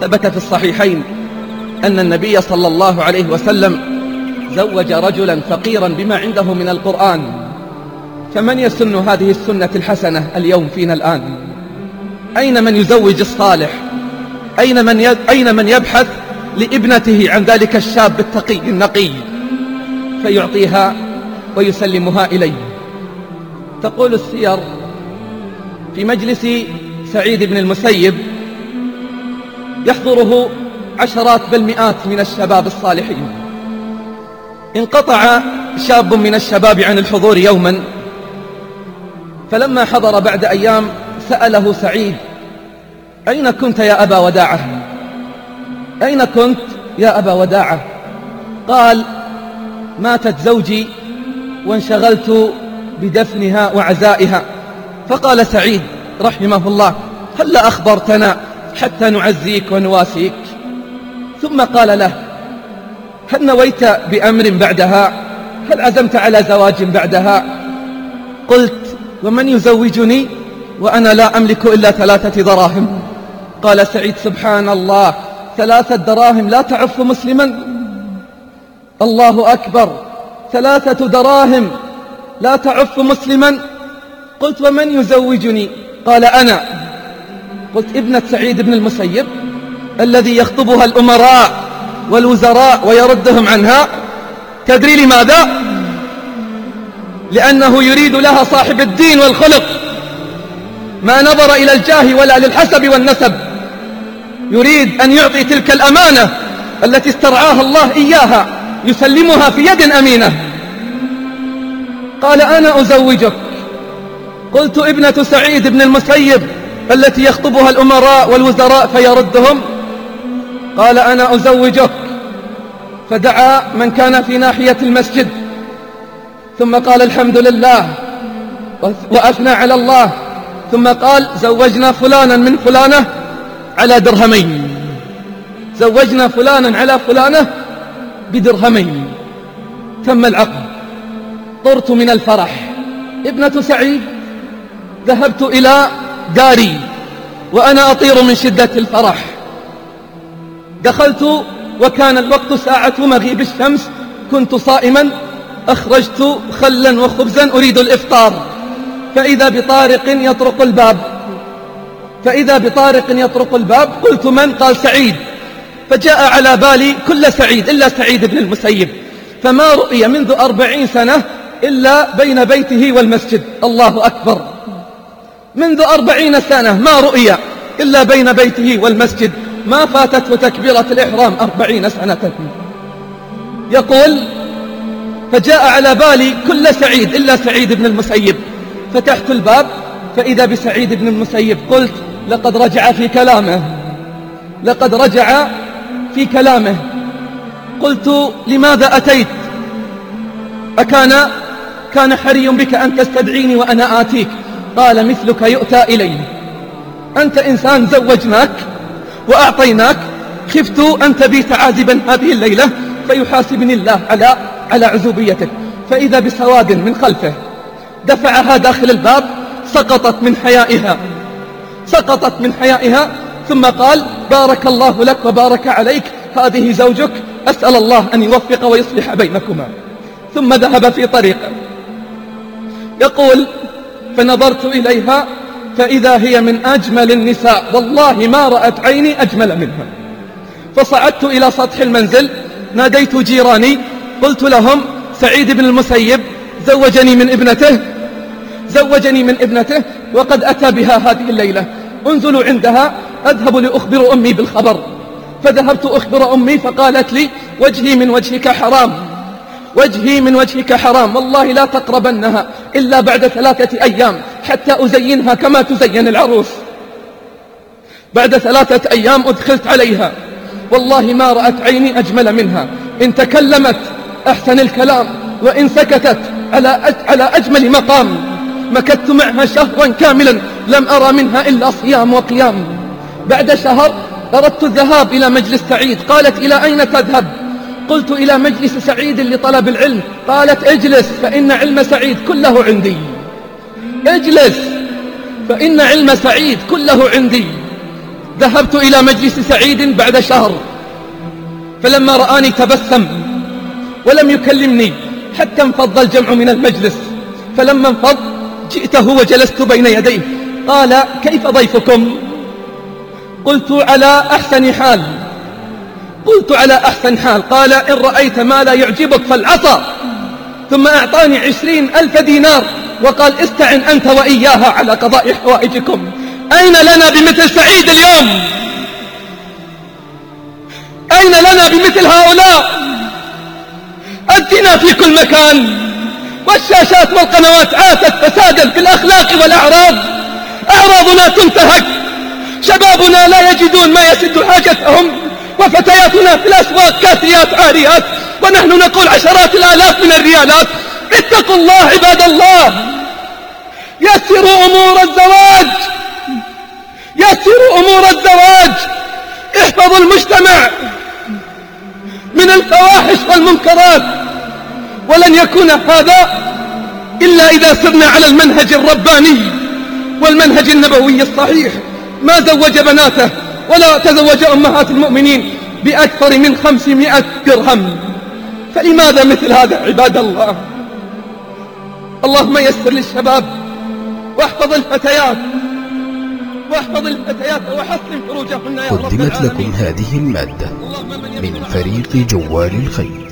ثبت في الصحيحين أن النبي صلى الله عليه وسلم زوج رجلا فقيرا بما عنده من القرآن. فمن يسن هذه السنة الحسنة اليوم فينا الآن؟ أين من يزوج الصالح؟ أين من, أين من يبحث لابنته عن ذلك الشاب التقي النقي؟ فيعطيها ويسلمها إليه. تقول السير في مجلس سعيد بن المسيب يحضره عشرات بل مئات من الشباب الصالحين. انقطع شاب من الشباب عن الحضور يوما فلما حضر بعد أيام سأله سعيد أين كنت يا أبا وداعة؟ أين كنت يا أبا وداعة؟ قال ماتت زوجي وانشغلت بدفنها وعزائها. فقال سعيد رحمه الله هل أخبرتنا؟ حتى نعزيك ونواسيك ثم قال له هل نويت بأمر بعدها؟ هل عزمت على زواج بعدها؟ قلت ومن يزوجني؟ وأنا لا أملك إلا ثلاثة دراهم. قال سعيد سبحان الله ثلاثة دراهم لا تعف مسلما. الله أكبر ثلاثة دراهم لا تعف مسلما. قلت ومن يزوجني؟ قال أنا. ابنة سعيد بن المسيب الذي يخطبها الأمراء والوزراء ويردهم عنها. تدري لماذا؟ لأنه يريد لها صاحب الدين والخلق. ما نظر إلى الجاه ولا للحسب والنسب. يريد أن يعطي تلك الأمانة التي استرعاها الله إياها يسلمها في يد أمينة. قال أنا أزوجك. قلت ابنة سعيد بن المسيب التي يخطبها الأمراء والوزراء فيردهم قال أنا أزوجك. فدعا من كان في ناحية المسجد. ثم قال الحمد لله وأثنى على الله. ثم قال زوجنا فلانا من فلانة على درهمين. زوجنا فلانا على فلانة بدرهمين. تم العقد. طرت من الفرح. ابنة سعيد ذهبت إلى داري وأنا أطير من شدة الفرح. دخلت وكان الوقت ساعة مغيب الشمس كنت صائما أخرجت خلا وخبزا أريد الإفطار. فإذا بطارق يطرق الباب فإذا بطارق يطرق الباب قلت من؟ قال سعيد. فجاء على بالي كل سعيد إلا سعيد بن المسيب. فما رؤي منذ أربعين سنة إلا بين بيته والمسجد. الله أكبر. منذ أربعين سنة ما رؤي إلا بين بيته والمسجد. ما فاتته تكبيرة الإحرام أربعين سنة. يقول فجاء على بالي كل سعيد إلا سعيد بن المسيب. فتحت الباب فإذا بسعيد بن المسيب قلت لقد رجع في كلامه. لقد رجع في كلامه. قلت لماذا أتيت؟ أكان كان حري بك أن تستدعيني وأنا آتيك. قال مثلك يؤتى إليه أنت إنسان زوجناك وأعطيناك. خفت أن تبيت عازبا هذه الليلة فيحاسبني الله على على عزوبيتك. فإذا بسواد من خلفه دفعها داخل الباب سقطت من حيائها. سقطت من حيائها ثم قال بارك الله لك وبارك عليك. هذه زوجك أسأل الله أن يوفق ويصلح بينكما. ثم ذهب في طريقه. يقول فنظرت إليها فإذا هي من أجمل النساء والله ما رأت عيني أجمل منها. فصعدت إلى سطح المنزل ناديت جيراني قلت لهم سعيد بن المسيب زوجني من ابنته زوجني من ابنته وقد أتى بها هذه الليلة. انزلوا عندها أذهب لأخبر أمي بالخبر. فذهبت أخبر أمي فقالت لي وجهي من وجهك حرام. وجهي من وجهك حرام. والله لا تقربنها إلا بعد ثلاثة أيام حتى أزينها كما تزين العروس. بعد ثلاثة أيام أدخلت عليها. والله ما رأت عيني أجمل منها. إن تكلمت أحسن الكلام وإن سكتت على على أجمل مقام. مكثت معها شهرا كاملا لم أرى منها إلا صيام وقيام. بعد شهر أردت الذهاب إلى مجلس سعيد. قالت إلى أين تذهب؟ قلت إلى مجلس سعيد لطلب العلم. قالت اجلس فإن علم سعيد كله عندي. اجلس فإن علم سعيد كله عندي. ذهبت إلى مجلس سعيد بعد شهر. فلما رآني تبسم ولم يكلمني حتى انفض الجمع من المجلس. فلما انفض جئته وجلست بين يديه. قال كيف ضيفكم؟ قلت على أحسن حال. قلت على أحسن حال قال إن رأيت ما لا يعجبك فالعصا ثم أعطاني عشرين ألف دينار وقال استعن أنت وإياها على قضاء حوائجكم. أين لنا بمثل سعيد اليوم؟ أين لنا بمثل هؤلاء؟ الزنا في كل مكان. والشاشات والقنوات عاتت فسادا في الأخلاق والأعراض. أعراضنا تنتهك. شبابنا لا يجدون ما يسد حاجتهم. وفتياتنا في الأسواق كاسيات عاريات ونحن نقول عشرات الآلاف من الريالات. اتقوا الله عباد الله. يسروا أمور الزواج. يسروا أمور الزواج. احفظوا المجتمع من الفواحش والمنكرات. ولن يكون هذا إلا إذا سرنا على المنهج الرباني والمنهج النبوي الصحيح. ما زوج بناته؟ ولا تزوج أمهات المؤمنين بأكثر من خمسمائة درهم. فلماذا مثل هذا عباد الله؟ اللهم يسر للشباب واحفظ الفتيات واحفظ الفتيات وحسن فروجهن يا رب قدمت لكم هذه المادة من فريق جوال الخير.